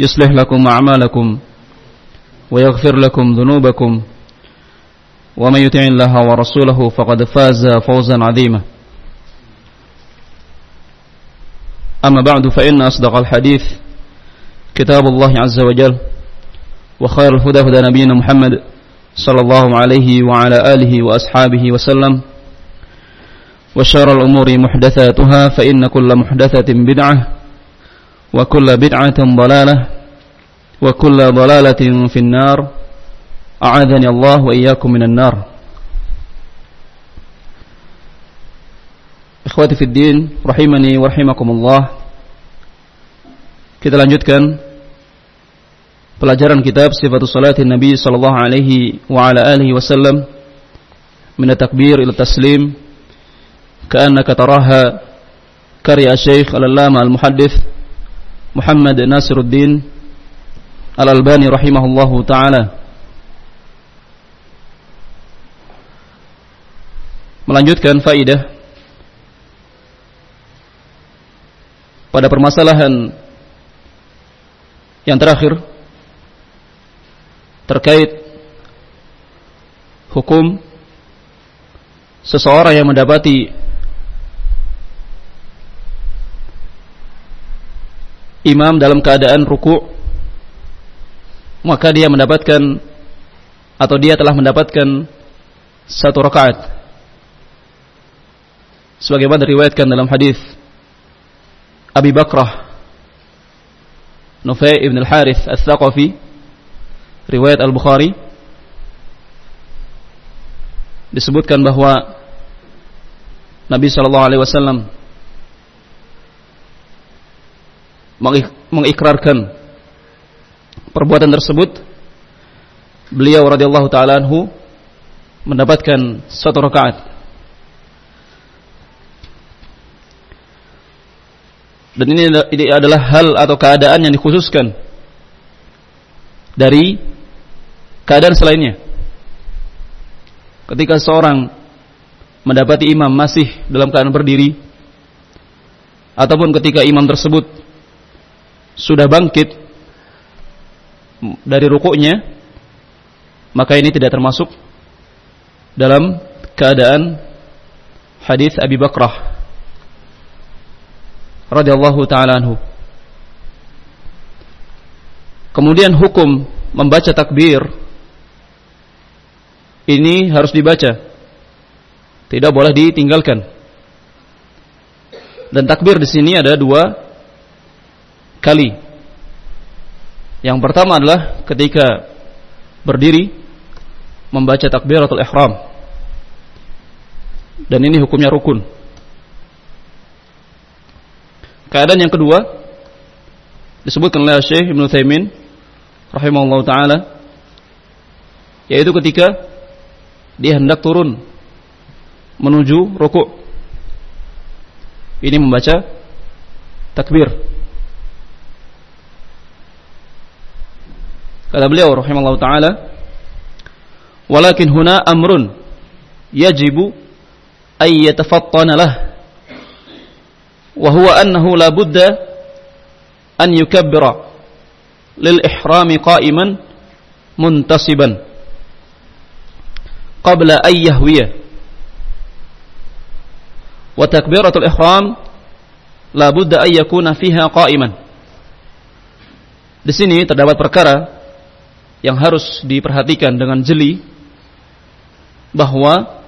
يصلح لكم أعمالكم ويغفر لكم ذنوبكم ومن يطع الله ورسوله فقد فاز فوزا عظيما. أما بعد فإن أصدق الحديث كتاب الله عز وجل وخير الهدى هدى نبينا محمد صلى الله عليه وعلى آله وأصحابه وسلم وشر الأمور محدثاتها فإن كل محدثة بدعة وكل بدعة ضلالة وكل ضلالة في النار أعاذني الله وإياكم من النار Ikhwati fi din, rahimani wa rahimakumullah. Kita lanjutkan pelajaran kitab Sifatus Salatin Nabi sallallahu alaihi wa ala alihi wasallam min at-takbir ila taslim ka'annaka taraha karya Syekh Al-Allama Al-Muhaddits Muhammad Nasiruddin Al-Albani rahimahullahu taala. Melanjutkan faidah pada permasalahan yang terakhir terkait hukum seseorang yang mendapati imam dalam keadaan ruku maka dia mendapatkan atau dia telah mendapatkan satu rakaat. Sebagaimana diriwayatkan dalam hadis Abi Bakrah Nufay ibn al-Harith al-Thaqafi riwayat Al-Bukhari disebutkan bahwa Nabi sallallahu alaihi wasallam mengikrarkan perbuatan tersebut beliau radhiyallahu taala anhu mendapatkan satu rakaat. Dan ini, ini adalah hal atau keadaan yang dikhususkan dari keadaan selainnya. Ketika seorang mendapati imam masih dalam keadaan berdiri ataupun ketika imam tersebut sudah bangkit dari rukuknya maka ini tidak termasuk dalam keadaan hadis Abi Bakrah radhiyallahu taala anhu. Kemudian hukum membaca takbir ini harus dibaca. Tidak boleh ditinggalkan. Dan takbir di sini ada dua kali. Yang pertama adalah ketika berdiri membaca takbiratul ihram. Dan ini hukumnya rukun. Keadaan yang kedua disebutkan oleh Syekh Ibnu Taimin rahimahullah taala yaitu ketika dia hendak turun menuju rukuk. Ini membaca takbir. Kata beliau rahimahullah taala, "Walakin huna amrun yajibu ay yatafattana lah." وهو أنه لا بد أن يكبر للإحرام قائما منتصبا قبل أن يهوي وتكبيرة الإحرام la budda ayyakuna fiha qa'iman. Di sini terdapat perkara yang harus diperhatikan dengan jeli bahwa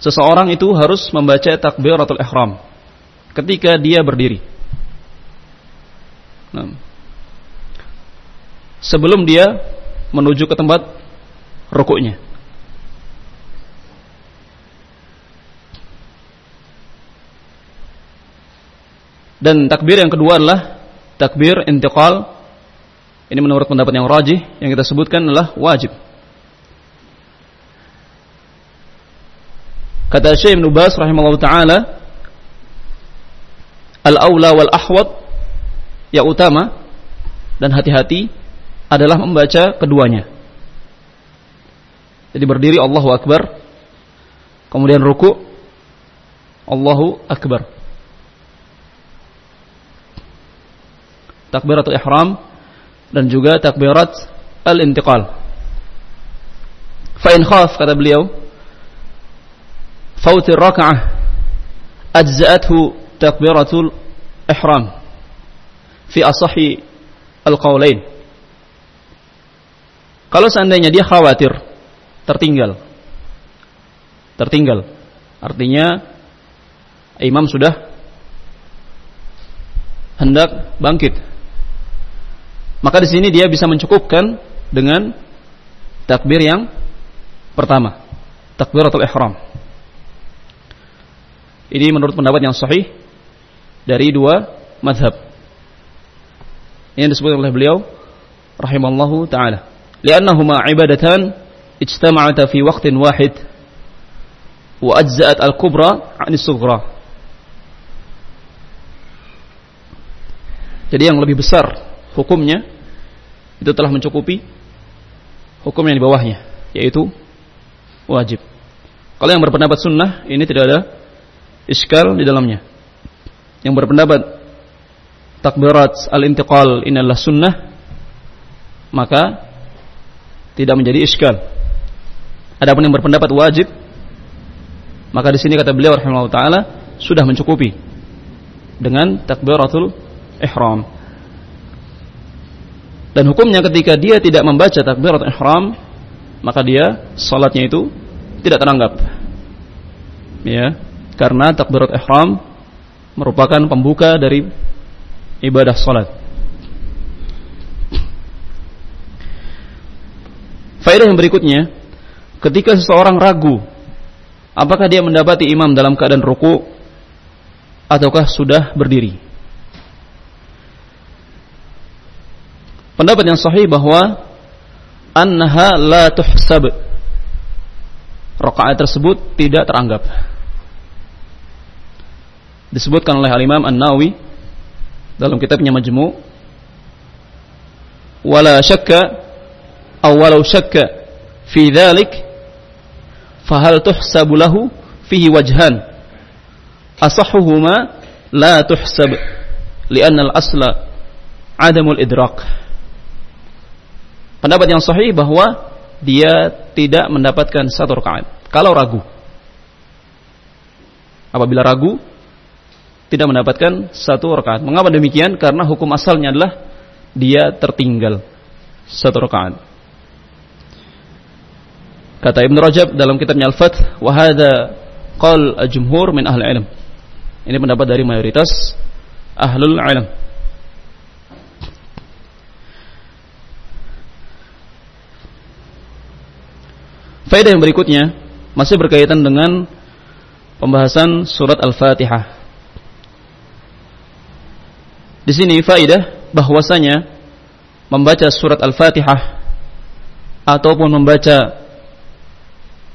seseorang itu harus membaca takbiratul ihram ketika dia berdiri. Nah, sebelum dia menuju ke tempat rukuknya. Dan takbir yang kedua adalah takbir intiqal. Ini menurut pendapat yang rajih yang kita sebutkan adalah wajib. Kata Syekh Ibn Bas rahimahullah taala, al-aula wal ahwat yang utama dan hati-hati adalah membaca keduanya. Jadi berdiri Allahu Akbar, kemudian ruku Allahu Akbar. takbiratul ihram dan juga takbirat al-intiqal. Fa in khaf kata beliau faut rak'ah ajza'athu takbiratul ihram fi asahi al-qaulain. Kalau seandainya dia khawatir tertinggal tertinggal artinya imam sudah hendak bangkit maka di sini dia bisa mencukupkan dengan takbir yang pertama, takbiratul ihram. Ini menurut pendapat yang sahih dari dua madhab. Ini disebut oleh beliau rahimallahu taala. Liannahuma ibadatan ijtama'ata fi waqtin wahid wa ajza'at al-kubra 'an sughra Jadi yang lebih besar hukumnya itu telah mencukupi hukum yang di bawahnya yaitu wajib. Kalau yang berpendapat sunnah ini tidak ada iskal di dalamnya. Yang berpendapat takbirat al-intiqal ini sunnah maka tidak menjadi iskal. Adapun yang berpendapat wajib maka di sini kata beliau rahimahullah taala sudah mencukupi dengan takbiratul ihram. Dan hukumnya ketika dia tidak membaca takbirat ihram, maka dia salatnya itu tidak teranggap. Ya, karena takbirat ihram merupakan pembuka dari ibadah salat. Faedah yang berikutnya, ketika seseorang ragu apakah dia mendapati imam dalam keadaan ruku ataukah sudah berdiri. Pendapat yang sahih bahwa annaha la tuhsab. Rakaat tersebut tidak teranggap. Disebutkan oleh Al-Imam An-Nawawi dalam kitabnya Majmu' wala syakka aw walau syakka fi dhalik fahal tuhsabu lahu fihi wajhan asahuhuma la tuhsab lianna al-asla adamul idrak pendapat yang sahih bahwa dia tidak mendapatkan satu rakaat kalau ragu. Apabila ragu tidak mendapatkan satu rakaat. Mengapa demikian? Karena hukum asalnya adalah dia tertinggal satu rakaat. Kata Ibn Rajab dalam kitabnya Al-Fath, wa hadza qal jumhur min ahli ilm. Ini pendapat dari mayoritas ahlul ilm. Faedah yang berikutnya masih berkaitan dengan pembahasan surat Al-Fatihah. Di sini faedah bahwasanya membaca surat Al-Fatihah ataupun membaca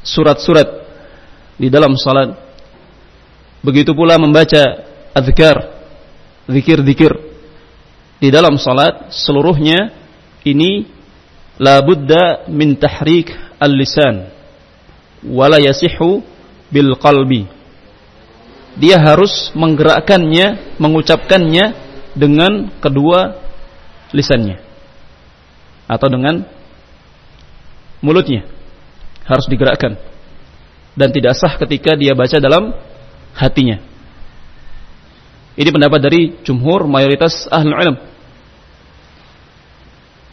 surat-surat di dalam salat begitu pula membaca azkar zikir-zikir di dalam salat seluruhnya ini la budda min tahrik al-lisan. Wala yasihu bil qalbi. Dia harus menggerakkannya mengucapkannya dengan kedua lisannya. Atau dengan mulutnya. Harus digerakkan. Dan tidak sah ketika dia baca dalam hatinya. Ini pendapat dari jumhur mayoritas ahli ilm.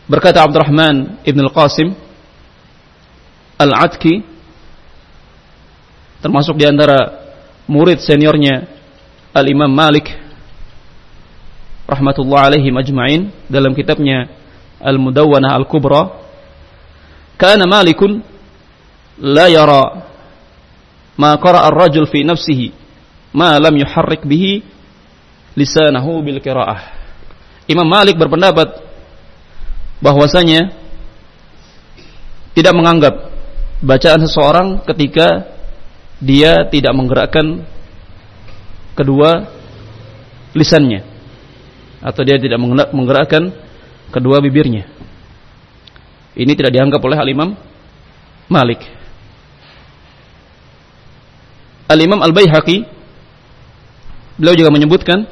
Berkata Abdurrahman Ibn Al-Qasim Al-Atki termasuk di antara murid seniornya Al-Imam Malik rahmatullah alaihi majma'in dalam kitabnya Al-Mudawwanah Al-Kubra kana Malikun la yara ma qara'a ar-rajul fi nafsihi ma lam yuharrik bihi lisanahu bil qira'ah. Imam Malik berpendapat bahwasanya tidak menganggap bacaan seseorang ketika dia tidak menggerakkan kedua lisannya atau dia tidak menggerakkan kedua bibirnya. Ini tidak dianggap oleh Al-Imam Malik. Al-Imam Al-Baihaqi beliau juga menyebutkan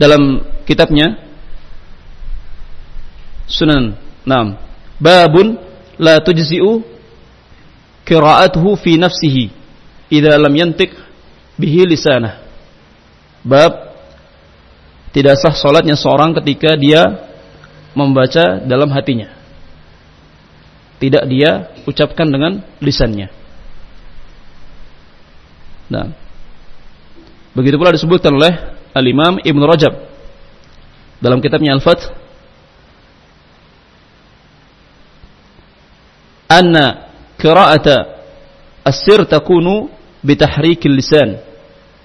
dalam kitabnya Sunan Nam. Babun la tujzi'u qira'atuhu fi nafsihi idza lam yantiq bihi lisanah. Bab tidak sah salatnya seorang ketika dia membaca dalam hatinya. Tidak dia ucapkan dengan lisannya. Nah, begitu pula disebutkan oleh Al-Imam Ibn Rajab dalam kitabnya Al-Fath أن قراءة السر تكون بتحريك اللسان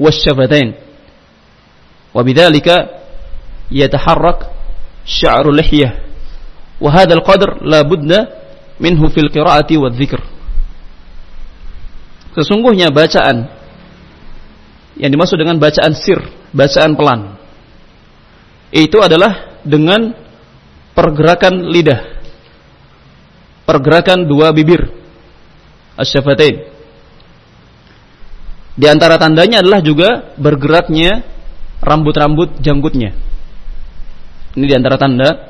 والشفتين وبذلك يتحرك شعر اللحية وهذا القدر لا بد منه في القراءة والذكر Sesungguhnya bacaan yang dimaksud dengan bacaan sir, bacaan pelan, itu adalah dengan pergerakan lidah pergerakan dua bibir. Asyafatain di antara tandanya adalah juga bergeraknya rambut-rambut janggutnya. Ini di antara tanda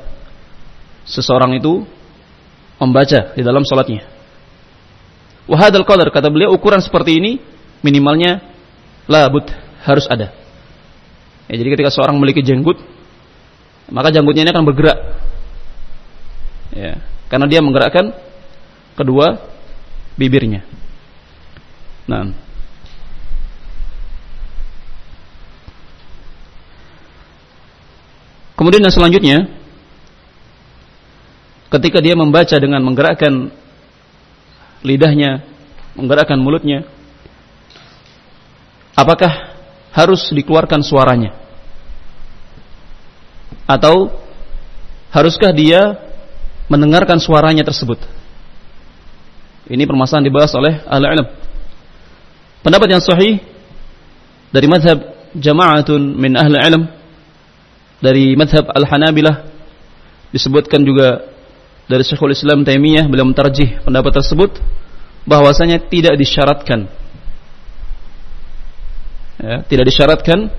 seseorang itu membaca di dalam sholatnya. Wahadal qadar kata beliau ukuran seperti ini minimalnya labut harus ada. Ya, jadi ketika seorang memiliki jenggut maka janggutnya ini akan bergerak. Ya karena dia menggerakkan kedua bibirnya. Nah, Kemudian yang selanjutnya ketika dia membaca dengan menggerakkan lidahnya, menggerakkan mulutnya, apakah harus dikeluarkan suaranya? Atau haruskah dia mendengarkan suaranya tersebut. Ini permasalahan dibahas oleh ahli ilm. Pendapat yang sahih dari madhab jama'atun min ahli ilm dari madhab al-hanabilah disebutkan juga dari Syekhul Islam Taimiyah beliau mentarjih pendapat tersebut bahwasanya tidak disyaratkan ya, tidak disyaratkan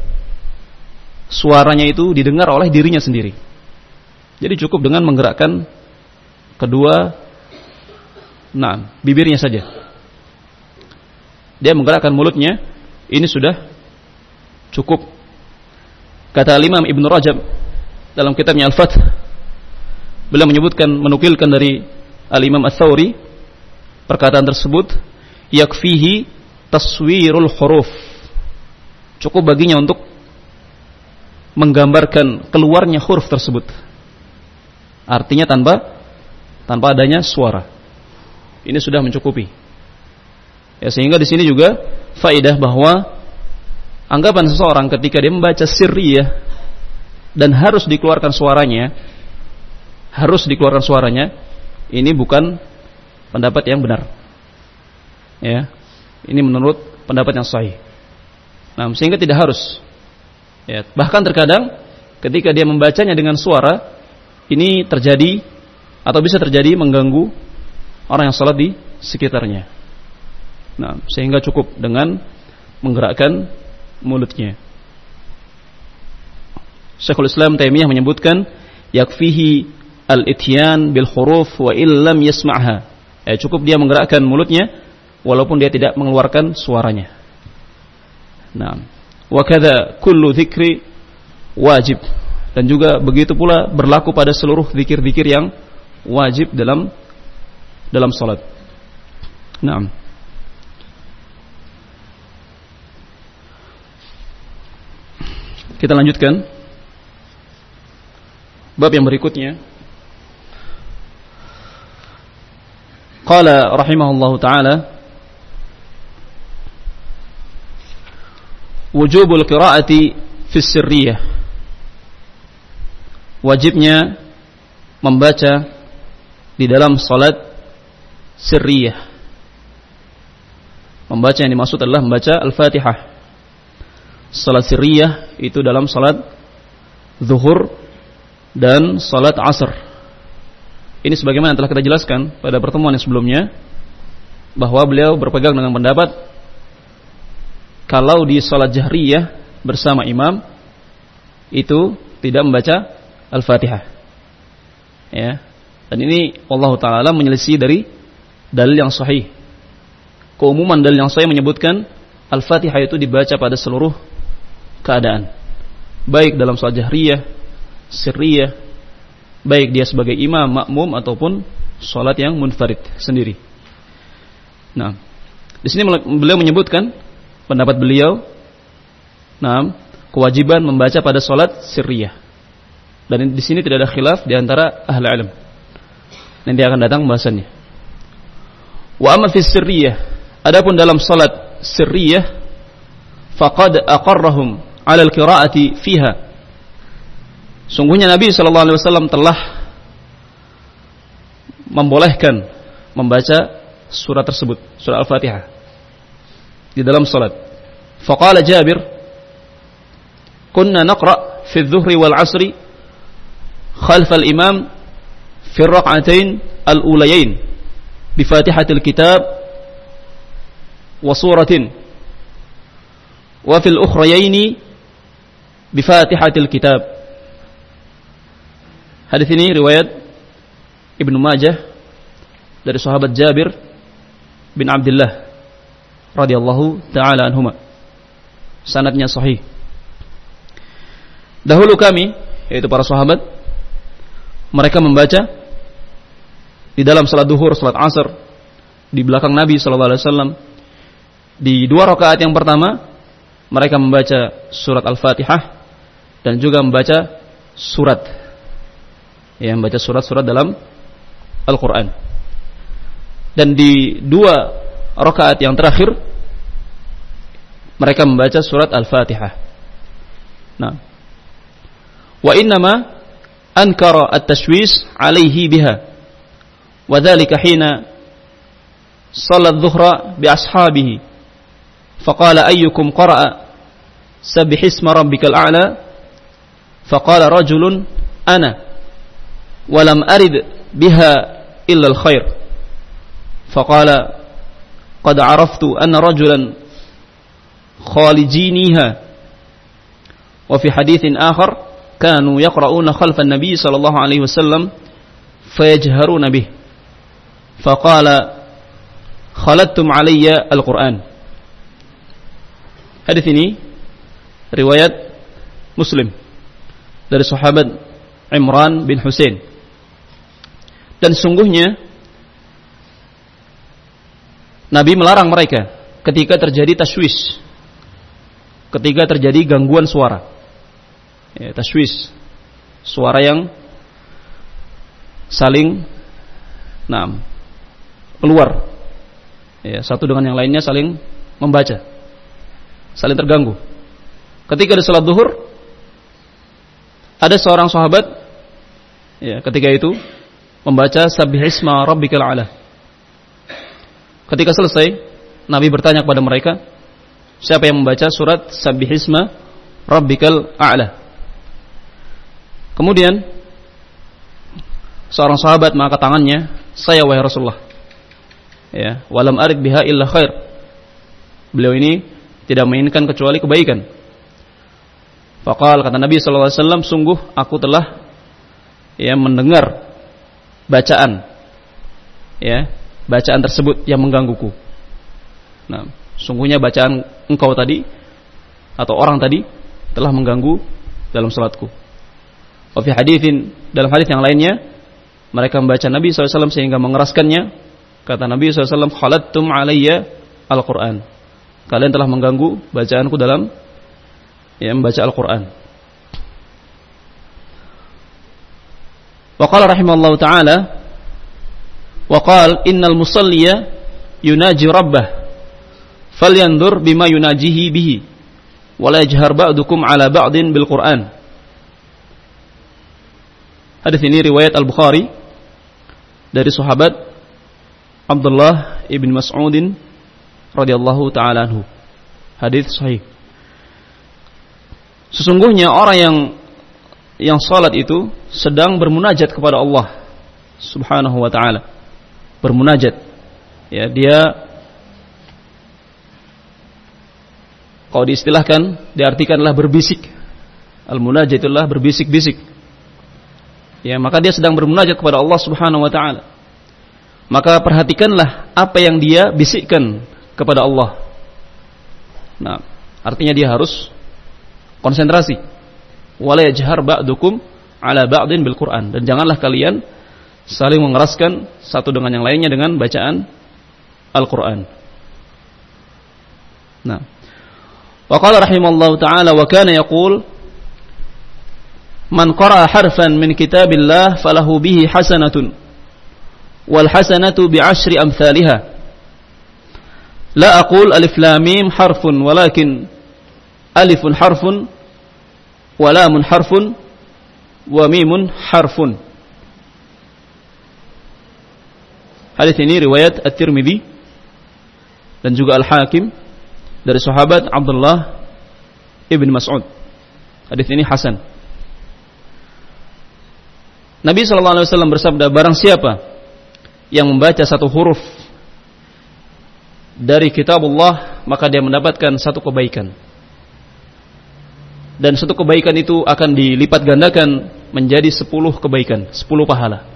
suaranya itu didengar oleh dirinya sendiri. Jadi cukup dengan menggerakkan kedua nah bibirnya saja. Dia menggerakkan mulutnya. Ini sudah cukup. Kata Imam Ibn Rajab dalam kitabnya Al-Fath beliau menyebutkan menukilkan dari Al-Imam Ats-Tsauri perkataan tersebut yakfihi taswirul huruf. Cukup baginya untuk menggambarkan keluarnya huruf tersebut. Artinya tanpa tanpa adanya suara. Ini sudah mencukupi. Ya, sehingga di sini juga faidah bahwa anggapan seseorang ketika dia membaca sirriyah dan harus dikeluarkan suaranya, harus dikeluarkan suaranya, ini bukan pendapat yang benar. Ya. Ini menurut pendapat yang sahih. Nah, sehingga tidak harus. Ya, bahkan terkadang ketika dia membacanya dengan suara, ini terjadi atau bisa terjadi mengganggu orang yang sholat di sekitarnya. Nah, sehingga cukup dengan menggerakkan mulutnya. Syekhul Islam Taimiyah menyebutkan yakfihi al-ityan bil huruf wa illam yasma'ha. Ya, cukup dia menggerakkan mulutnya walaupun dia tidak mengeluarkan suaranya. Nah, wa kadza kullu dzikri wajib dan juga begitu pula berlaku pada seluruh zikir-zikir yang wajib dalam dalam salat. Naam. Kita lanjutkan bab yang berikutnya. Qala rahimahullahu taala wujubul qiraati fi sirriyah wajibnya membaca di dalam salat sirriyah membaca yang dimaksud adalah membaca al-fatihah salat sirriyah itu dalam salat zuhur dan salat asr ini sebagaimana telah kita jelaskan pada pertemuan yang sebelumnya bahwa beliau berpegang dengan pendapat kalau di salat jahriyah bersama imam itu tidak membaca Al-Fatihah. Ya. Dan ini Allah taala menyelisih dari dalil yang sahih. Keumuman dalil yang sahih menyebutkan Al-Fatihah itu dibaca pada seluruh keadaan. Baik dalam salat jahriyah, sirriyah, baik dia sebagai imam, makmum ataupun salat yang munfarid sendiri. Nah, di sini beliau menyebutkan pendapat beliau nah, kewajiban membaca pada solat sirriyah. Dan di sini tidak ada khilaf di antara ahli ilmu. Nanti akan datang pembahasannya. Wa amma fi sirriyah, adapun dalam salat sirriyah faqad aqarrahum 'ala al-qira'ati fiha. Sungguhnya Nabi sallallahu alaihi wasallam telah membolehkan membaca surat tersebut, surah Al-Fatihah di dalam salat. Faqala Jabir, "Kunna naqra fi adh-dhuhri wal 'asri khalf al-imam fi ar-rak'atayn al-ulayayn bi Fatihatil Kitab wa suratin wa fil ukhrayayn bi Fatihatil Kitab." Hadis ini riwayat Ibnu Majah dari sahabat Jabir bin Abdullah radhiyallahu taala anhuma. Sanadnya sahih. Dahulu kami yaitu para sahabat mereka membaca di dalam salat duhur, salat asar di belakang Nabi wasallam di dua rakaat yang pertama mereka membaca surat Al-Fatihah dan juga membaca surat ya membaca surat-surat dalam Al-Qur'an. Dan di dua rakaat yang terakhir mereka membaca surat Al-Fatihah. Nah. Wa innama ankara at-tashwis alaihi biha. وذلك حين صلى الظهر بأصحابه فقال أيكم قرأ سبح اسم ربك الأعلى؟ فقال رجل أنا ولم أرد بها إلا الخير. فقال قد عرفت أن رجلا خالجينيها. وفي حديث آخر كانوا يقرؤون خلف النبي صلى الله عليه وسلم فيجهرون به. فقال khalattum علي القرآن حديث Hadis ini riwayat Muslim dari sahabat Imran bin Hussein. Dan sungguhnya Nabi melarang mereka ketika terjadi taswis. Ketika terjadi gangguan suara. Ya, taswis. Suara yang saling Nah, keluar. Ya, satu dengan yang lainnya saling membaca. Saling terganggu. Ketika di salat duhur ada seorang sahabat ya, ketika itu membaca sabbihisma rabbikal ala Ketika selesai, Nabi bertanya kepada mereka, siapa yang membaca surat Sabbihisma Rabbikal A'la? Kemudian seorang sahabat mengangkat tangannya, saya wahai Rasulullah. Ya, walam arid biha illa khair. Beliau ini tidak menginginkan kecuali kebaikan. Fakal kata Nabi wasallam, sungguh aku telah ya mendengar bacaan ya bacaan tersebut yang menggangguku. Nah, sungguhnya bacaan engkau tadi atau orang tadi telah mengganggu dalam salatku. Wa hadithin dalam hadis yang lainnya mereka membaca Nabi SAW sehingga mengeraskannya. Kata Nabi SAW, Khalattum alayya Al-Quran. Kalian telah mengganggu bacaanku dalam ya, membaca Al-Quran. Wa qala rahimallahu ta'ala wa qala innal musalliya yunaji rabbah falyandur bima yunajihi bihi wa la yajhar ba'dukum ala ba'din bil Qur'an. Hadis ini riwayat Al-Bukhari dari sahabat Abdullah ibn Mas'udin radhiyallahu taala anhu. Hadis sahih. Sesungguhnya orang yang yang salat itu sedang bermunajat kepada Allah Subhanahu wa taala. Bermunajat. Ya, dia kalau diistilahkan diartikanlah berbisik. Al-munajat itulah berbisik-bisik. Ya, maka dia sedang bermunajat kepada Allah Subhanahu wa taala. Maka perhatikanlah apa yang dia bisikkan kepada Allah. Nah, artinya dia harus konsentrasi. Wala yajhar ba'dukum ala ba'din bil Qur'an dan janganlah kalian saling mengeraskan satu dengan yang lainnya dengan bacaan Al-Qur'an. Nah, wa qala rahimallahu taala wa kana yaqul man qara'a harfan min kitabillah falahu bihi hasanatun wal hasanatu bi ashri amsalha la aqul alif lam mim harfun walakin alifun harfun wa lamun harfun ini riwayat At-Tirmidzi dan juga Al-Hakim dari sahabat Abdullah Ibn Mas'ud. Hadis ini hasan. Nabi saw bersabda, barang siapa yang membaca satu huruf dari kitab Allah maka dia mendapatkan satu kebaikan. Dan satu kebaikan itu akan dilipat gandakan menjadi sepuluh kebaikan sepuluh pahala.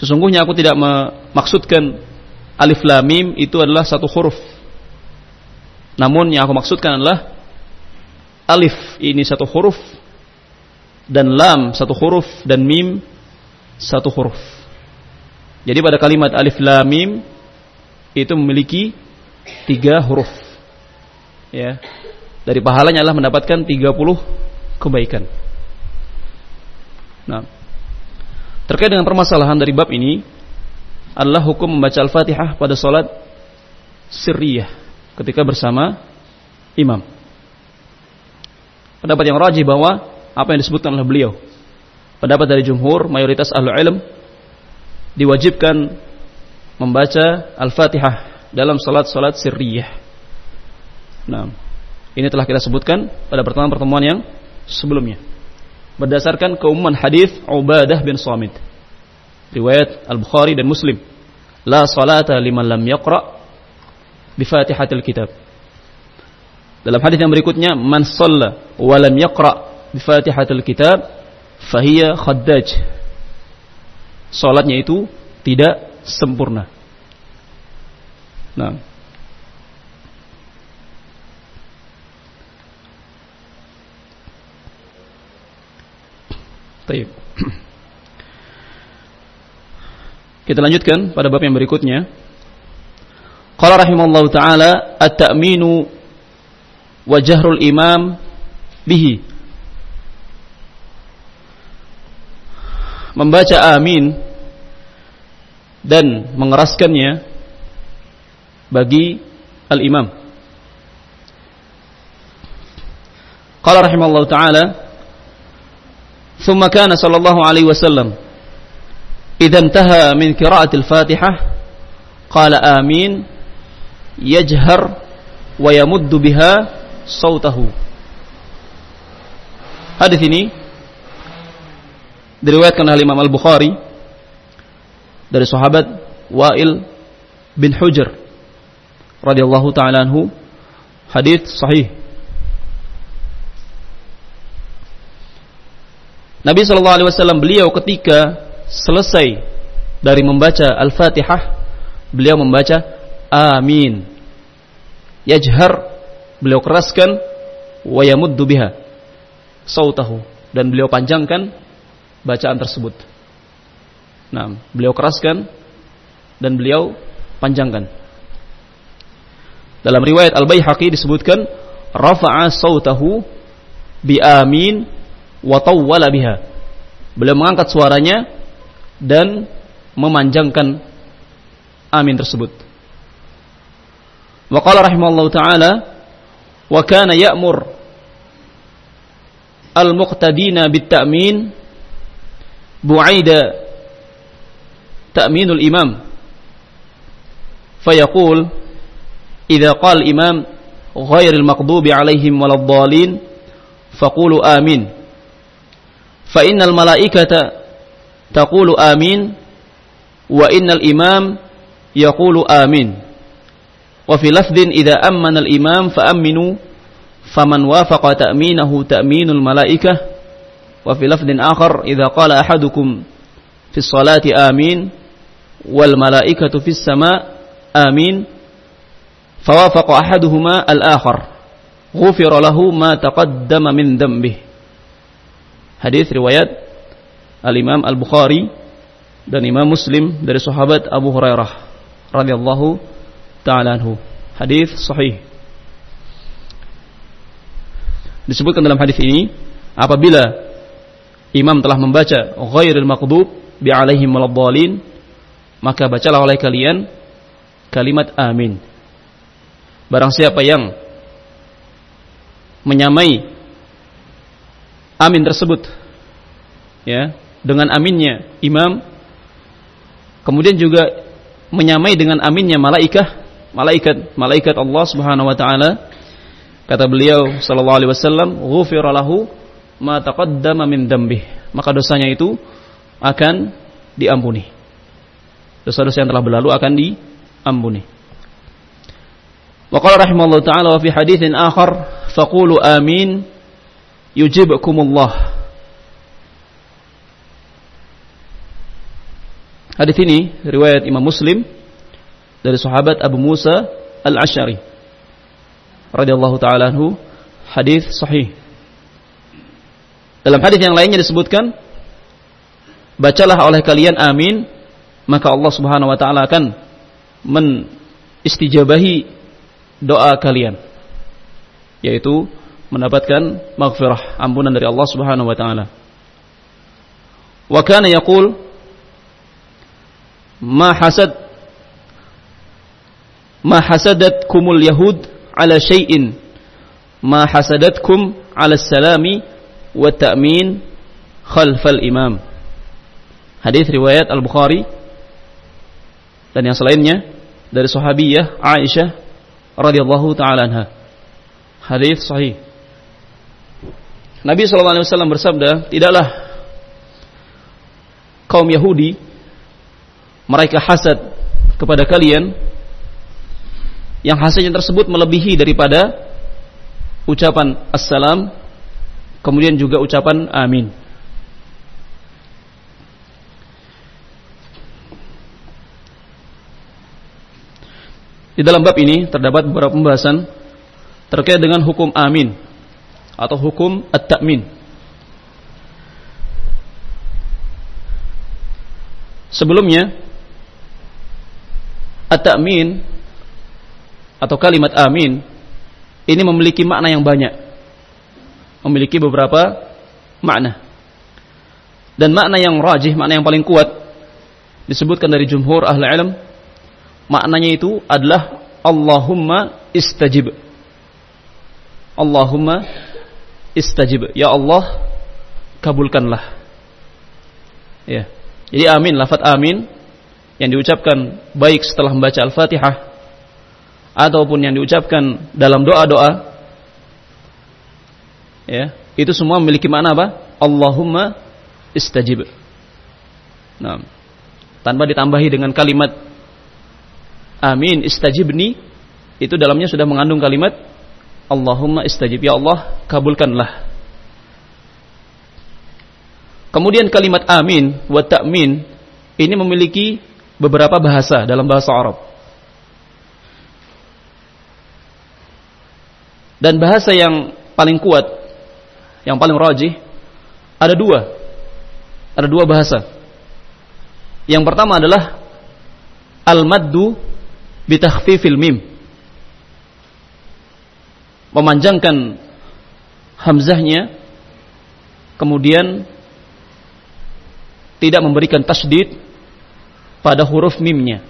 Sesungguhnya aku tidak memaksudkan alif lam mim itu adalah satu huruf. Namun yang aku maksudkan adalah alif ini satu huruf dan lam satu huruf dan mim satu huruf jadi pada kalimat alif lam mim itu memiliki tiga huruf. Ya. Dari pahalanya adalah mendapatkan 30 kebaikan. Nah, terkait dengan permasalahan dari bab ini adalah hukum membaca Al-Fatihah pada salat sirriyah ketika bersama imam. Pendapat yang rajih bahwa apa yang disebutkan oleh beliau pendapat dari jumhur mayoritas ahlu ilm diwajibkan membaca Al-Fatihah dalam salat-salat sirriyah. Nah, ini telah kita sebutkan pada pertemuan-pertemuan yang sebelumnya. Berdasarkan keumuman hadis Ubadah bin Samit. Riwayat Al-Bukhari dan Muslim. La salata liman lam yaqra bi Fatihatil Kitab. Dalam hadis yang berikutnya, man shalla wa lam yaqra bi Fatihatil Kitab fahiya khaddaj. Salatnya itu tidak sempurna. Nah. Taib. Kita lanjutkan pada bab yang berikutnya. Qala rahimallahu taala at-ta'minu wa jahrul imam bihi. Membaca amin dan mengeraskannya bagi al-imam. Qala rahimallahu taala ثم كان صلى الله عليه وسلم إذا انتهى من قراءة الفاتحة قال آمين يجهر ويمد بها صوته Hadis ini diriwayatkan oleh Imam Al-Bukhari dari sahabat Wa'il bin Hujr radhiyallahu taala anhu. Hadis sahih. Nabi sallallahu alaihi wasallam beliau ketika selesai dari membaca Al-Fatihah beliau membaca amin. Yajhar beliau keraskan wa yamuddu biha sautahu. Dan beliau panjangkan bacaan tersebut. Nah, beliau keraskan dan beliau panjangkan. Dalam riwayat Al-Baihaqi disebutkan rafa'a sautahu bi amin wa tawwala biha. Beliau mengangkat suaranya dan memanjangkan amin tersebut. Wa qala rahimallahu taala wa kana ya'mur al-muqtadina bit-ta'min bu'aida ta'minul imam fayaqul idza qala imam غير المغضوب عليهم ولا الضالين فقولوا آمين. فإن الملائكة تقول آمين وإن الإمام يقول آمين. وفي لفظ إذا أمن الإمام فأمنوا فمن وافق تأمينه تأمين الملائكة. Wa fi lafdin akhar idza qala ahadukum fi sholati amin wal malaikatu fis sama amin fawafaqa ahaduhuma al akhar ghufira lahu ma taqaddama min dhanbihi. Hadis riwayat Al Imam Al Bukhari dan Imam Muslim dari sahabat Abu Hurairah radhiyallahu taala anhu. Hadis sahih. Disebutkan dalam hadis ini apabila imam telah membaca ghairil maqdub bi alaihim waladdallin maka bacalah oleh kalian kalimat amin. Barang siapa yang menyamai amin tersebut ya dengan aminnya imam kemudian juga menyamai dengan aminnya malaikat malaikat malaikat Allah Subhanahu wa taala kata beliau sallallahu alaihi wasallam ghufira lahu ma taqaddama min dambih. Maka dosanya itu akan diampuni. Dosa-dosa yang telah berlalu akan diampuni. Wa qala rahimallahu taala wa fi haditsin akhar faqulu amin yujibkumullah Hadis ini riwayat Imam Muslim dari sahabat Abu Musa Al-Asy'ari radhiyallahu taala anhu hadis sahih. Dalam hadis yang lainnya disebutkan bacalah oleh kalian amin maka Allah Subhanahu wa taala akan menistijabahi doa kalian yaitu mendapatkan maghfirah ampunan dari Allah Subhanahu wa taala. Wa kana yaqul ma hasad ma hasadatkumul yahud ala syai'in ma hasadatkum ala salami wa ta'min khalfal imam. Hadis riwayat al-Bukhari dan yang selainnya dari sahabiyah Aisyah radhiyallahu taala anha. Hadis sahih. Nabi sallallahu alaihi wasallam bersabda tidaklah kaum Yahudi mereka hasad kepada kalian yang hasilnya tersebut melebihi daripada ucapan assalam kemudian juga ucapan amin Di dalam bab ini terdapat beberapa pembahasan terkait dengan hukum amin atau hukum at-ta'min. Sebelumnya At-ta'min atau kalimat amin ini memiliki makna yang banyak. Memiliki beberapa makna. Dan makna yang rajih, makna yang paling kuat disebutkan dari jumhur ahli ilm maknanya itu adalah Allahumma istajib. Allahumma istajib. Ya Allah, kabulkanlah. Ya. Jadi amin, lafaz amin yang diucapkan baik setelah membaca Al-Fatihah ataupun yang diucapkan dalam doa-doa ya, itu semua memiliki makna apa? Allahumma istajib. Nah, tanpa ditambahi dengan kalimat amin istajibni itu dalamnya sudah mengandung kalimat Allahumma istajib ya Allah kabulkanlah. Kemudian kalimat amin wa ta'min ini memiliki beberapa bahasa dalam bahasa Arab. Dan bahasa yang paling kuat, yang paling rajih ada dua. Ada dua bahasa. Yang pertama adalah al-maddu bitakhfifil mim. Memanjangkan hamzahnya kemudian tidak memberikan tasdid pada huruf mimnya.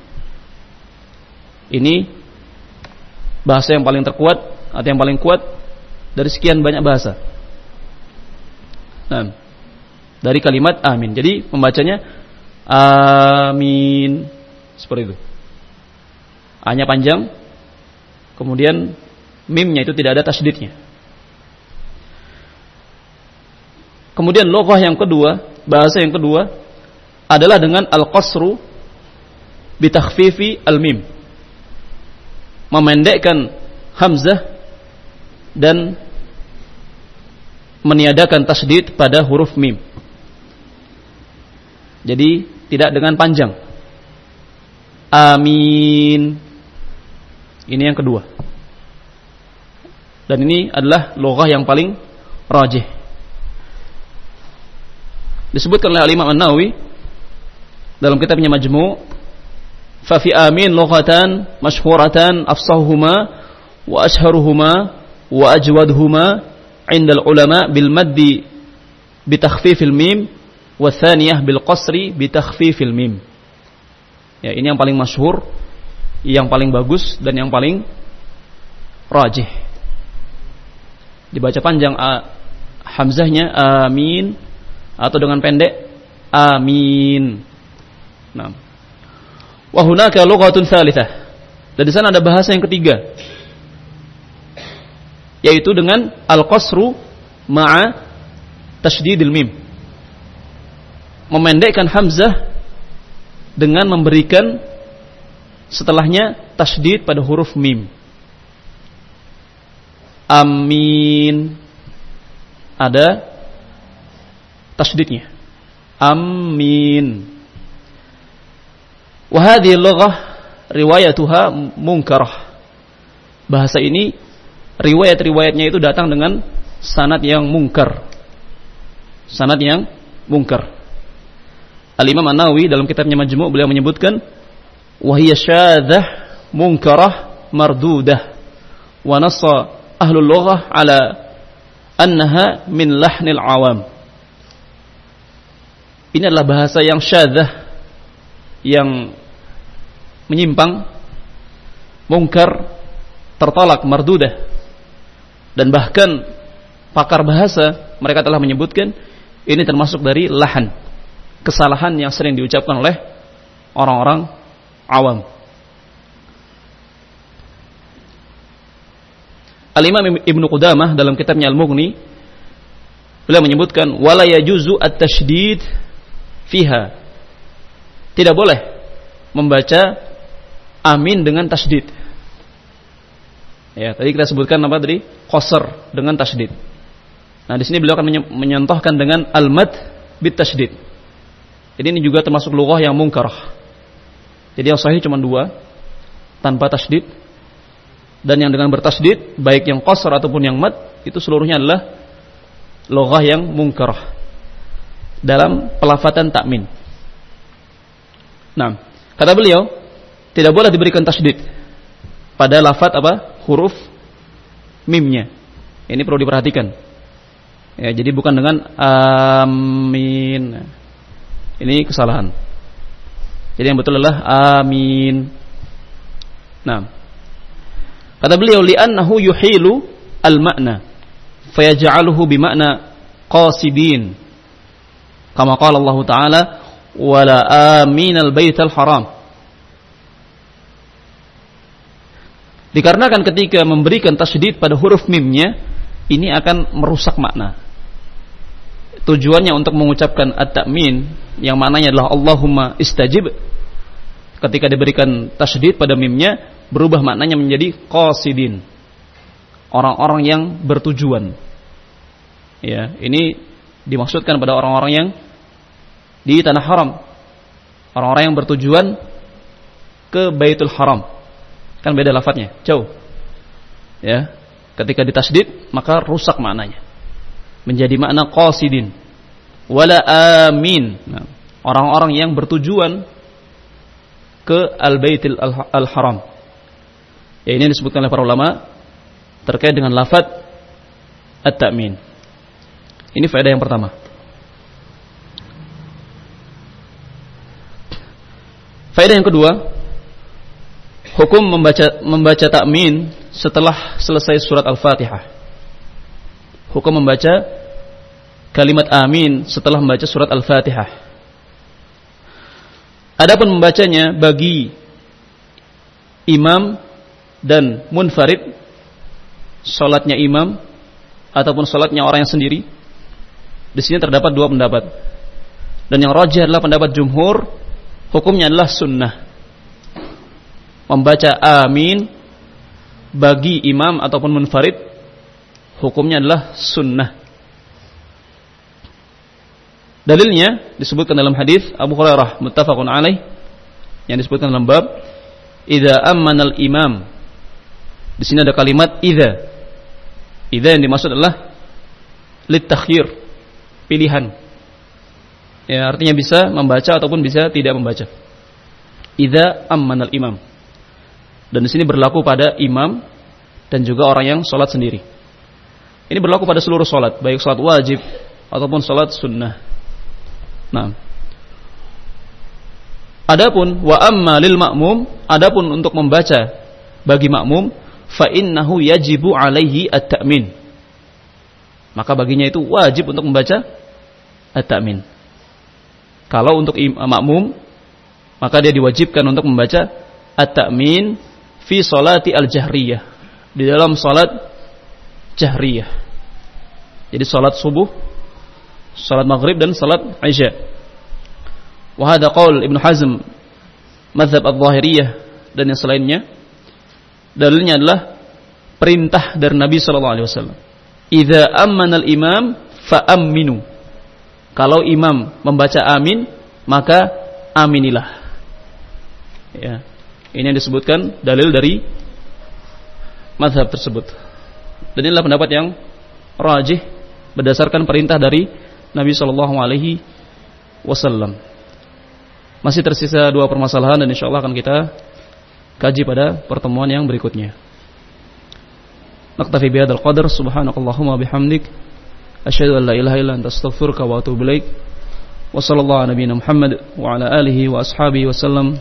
Ini bahasa yang paling terkuat atau yang paling kuat dari sekian banyak bahasa. Nah, dari kalimat amin. Jadi membacanya amin seperti itu. Hanya panjang, kemudian mimnya itu tidak ada tasdidnya. Kemudian logoh yang kedua, bahasa yang kedua adalah dengan al-qasru bitakhfifi al-mim. Memendekkan hamzah dan meniadakan tasdid pada huruf mim. Jadi tidak dengan panjang. Amin. Ini yang kedua. Dan ini adalah loghah yang paling rajih. Disebutkan oleh Imam An-Nawawi dalam kitabnya Majmu' fa fi amin lughatan masyhuratan afsahuhuma wa ashharuhuma wa ajwadhuma 'inda al-ulama bil maddi bi takhfifil mim wa thaniyah bil qasri bi takhfifil mim. Ya, ini yang paling masyhur, yang paling bagus dan yang paling rajih dibaca panjang a, hamzahnya amin atau dengan pendek amin. Nah. Wa hunaka lughatun tsalitsah. Dan di sana ada bahasa yang ketiga. Yaitu dengan al-qasru ma'a tasydidil mim. Memendekkan hamzah dengan memberikan setelahnya tasydid pada huruf mim. Amin. Ada tasdidnya amin. Wahadi lughah riwayatuha munkarah. Bahasa ini riwayat-riwayatnya itu datang dengan sanad yang mungkar sanad yang mungkar Al-Imam An-Nawawi dalam kitabnya Majmu' beliau menyebutkan wahiyya syadzah munkarah mardudah wa nassa ahlul lughah ala annaha min lahnil awam. Ini adalah bahasa yang syadzah yang menyimpang, mungkar, tertolak, mardudah. Dan bahkan pakar bahasa mereka telah menyebutkan ini termasuk dari lahan, kesalahan yang sering diucapkan oleh orang-orang awam. Al-Imam Ibnu Qudamah dalam kitabnya Al-Mughni beliau menyebutkan wala yajuzu at-tasydid fiha. Tidak boleh membaca amin dengan tasdid. Ya, tadi kita sebutkan apa tadi? Qasar dengan tasdid. Nah, di sini beliau akan menyontohkan dengan al-mad bit tasdid. Jadi ini juga termasuk lughah yang mungkarah. Jadi yang sahih cuma dua tanpa tasdid dan yang dengan bertasdid baik yang qasar ataupun yang mad itu seluruhnya adalah loghah yang mungkarah dalam pelafatan takmin. Nah, kata beliau tidak boleh diberikan tasdid pada lafat apa? Huruf mimnya. Ini perlu diperhatikan. Ya, jadi bukan dengan amin. Ini kesalahan. Jadi yang betul adalah amin. Nah, Kata beliau li'annahu yuhilu al-ma'na fayaj'aluhu bima'na qasidin. Kama qala Allah Ta'ala wala aminal baital haram. Dikarenakan ketika memberikan tasydid pada huruf mimnya ini akan merusak makna. Tujuannya untuk mengucapkan at-ta'min yang maknanya adalah Allahumma istajib ketika diberikan tasydid pada mimnya berubah maknanya menjadi qasidin. Orang-orang yang bertujuan. Ya, ini dimaksudkan pada orang-orang yang di tanah haram. Orang-orang yang bertujuan ke Baitul Haram. Kan beda lafadznya, jauh. Ya. Ketika ditasdid maka rusak maknanya. Menjadi makna qasidin. Wala amin. Nah, orang-orang yang bertujuan ke Al-Baitil Al-Haram. Ya ini disebutkan oleh para ulama terkait dengan lafaz at-ta'min. Ini faedah yang pertama. Faedah yang kedua, hukum membaca membaca takmin setelah selesai surat Al-Fatihah. Hukum membaca kalimat amin setelah membaca surat Al-Fatihah. Adapun membacanya bagi imam dan munfarid salatnya imam ataupun salatnya orang yang sendiri di sini terdapat dua pendapat dan yang rajih adalah pendapat jumhur hukumnya adalah sunnah. Membaca amin bagi imam ataupun munfarid hukumnya adalah sunnah. Dalilnya disebutkan dalam hadis Abu Hurairah muttafaqun alaih yang disebutkan dalam bab idza ammanal imam. Di sini ada kalimat idza. Idza yang dimaksud adalah litakhir, pilihan. Ya, artinya bisa membaca ataupun bisa tidak membaca. Idza ammanal imam. Dan di sini berlaku pada imam dan juga orang yang sholat sendiri. Ini berlaku pada seluruh sholat, baik sholat wajib ataupun sholat sunnah. Nah, adapun wa amma lil makmum, adapun untuk membaca bagi makmum, fa innahu yajibu alaihi at-ta'min. Maka baginya itu wajib untuk membaca at-ta'min. Kalau untuk makmum maka dia diwajibkan untuk membaca at-ta'min fi salati al-jahriyah di dalam salat jahriyah. Jadi salat subuh, salat maghrib dan salat isya. Wa hadha qaul Ibnu Hazm mazhab al-Zahiriyah dan yang selainnya. Dalilnya adalah perintah dari Nabi sallallahu alaihi wasallam. Idza ammana al-imam fa amminu. Kalau imam membaca amin, maka aminilah. Ya. Ini yang disebutkan dalil dari mazhab tersebut. Dan inilah pendapat yang rajih berdasarkan perintah dari Nabi Shallallahu Alaihi Wasallam. Masih tersisa dua permasalahan dan insya Allah akan kita kaji pada pertemuan yang berikutnya. Naktafi bihadal qadar subhanakallahumma bihamdik Asyadu an la ilaha illa anta astaghfirka wa atubu ilaik. Wa sallallahu ala nabina Muhammad wa ala alihi wa ashabihi wasallam.